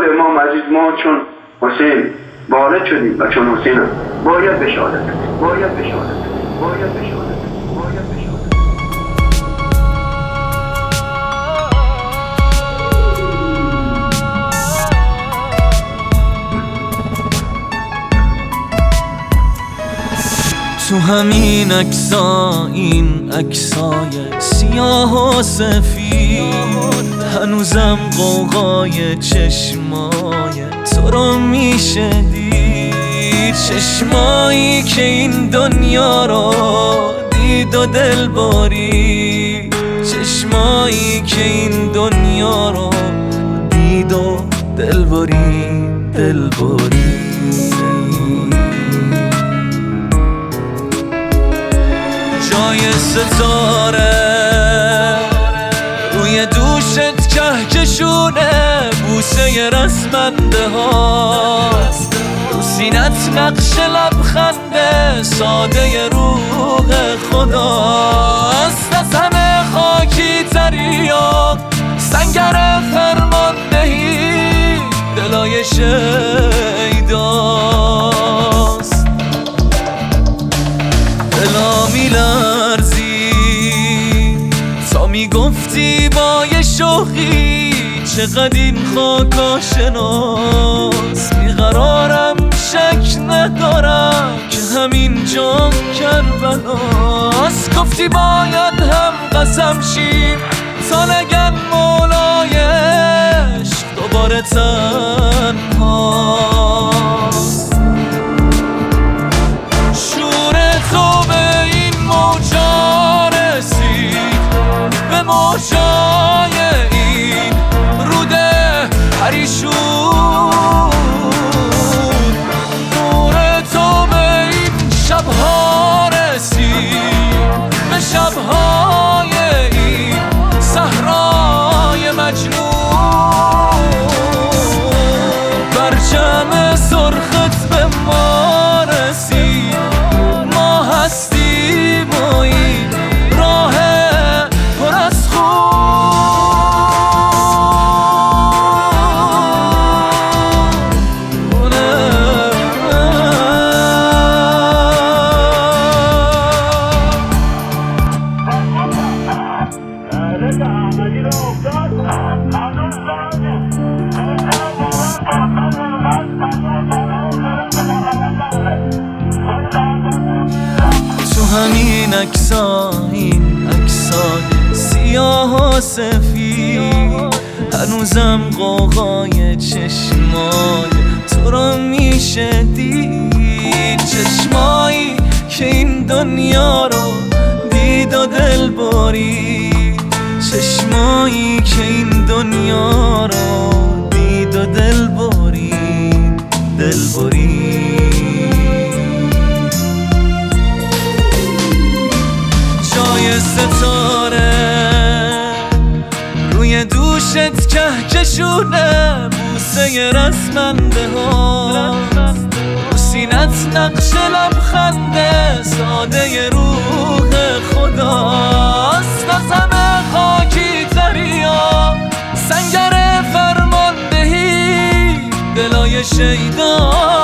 جلال امام عزیز ما چون حسین وارد شدیم و چون حسین بشادت باید بشادت باید بشادت باید بشادت تو همین اکسا این اکسای سیاه و سفید. هنوزم قوقای چشمای تو رو میشه دید. چشمایی که این دنیا رو دید و دل باری چشمایی که این دنیا رو دید و دل باری دل باری جای ستاره بوسه رسمنده هاست رو سینت نقش لبخنده ساده روح خداست از همه خاکی تریا سنگر فرماندهی دلای شیداست دلا میلرزی تا می‌گفتی با یه شوخی چقدر این خاک آشناس بیقرارم شک ندارم که همین جا کربلاست. گفتی باید هم قسم شیم. تا نگن شبهای این صحرای مجنون. برچم سرخت تو همین اکسا این اکسای سیاه و سفید. هنوزم قوقای چشمای تو رو میشه دید. چشمایی که این دنیا رو دید و دل برید. چشمایی که این دنیا رو دید و دل برید دل برید. جای ستاره روی دوشت کهکشونه بوسه رسمنده ها. سینت نقش لبخنده ساده روح خداست. سنگر فرماندهی دلای شیدا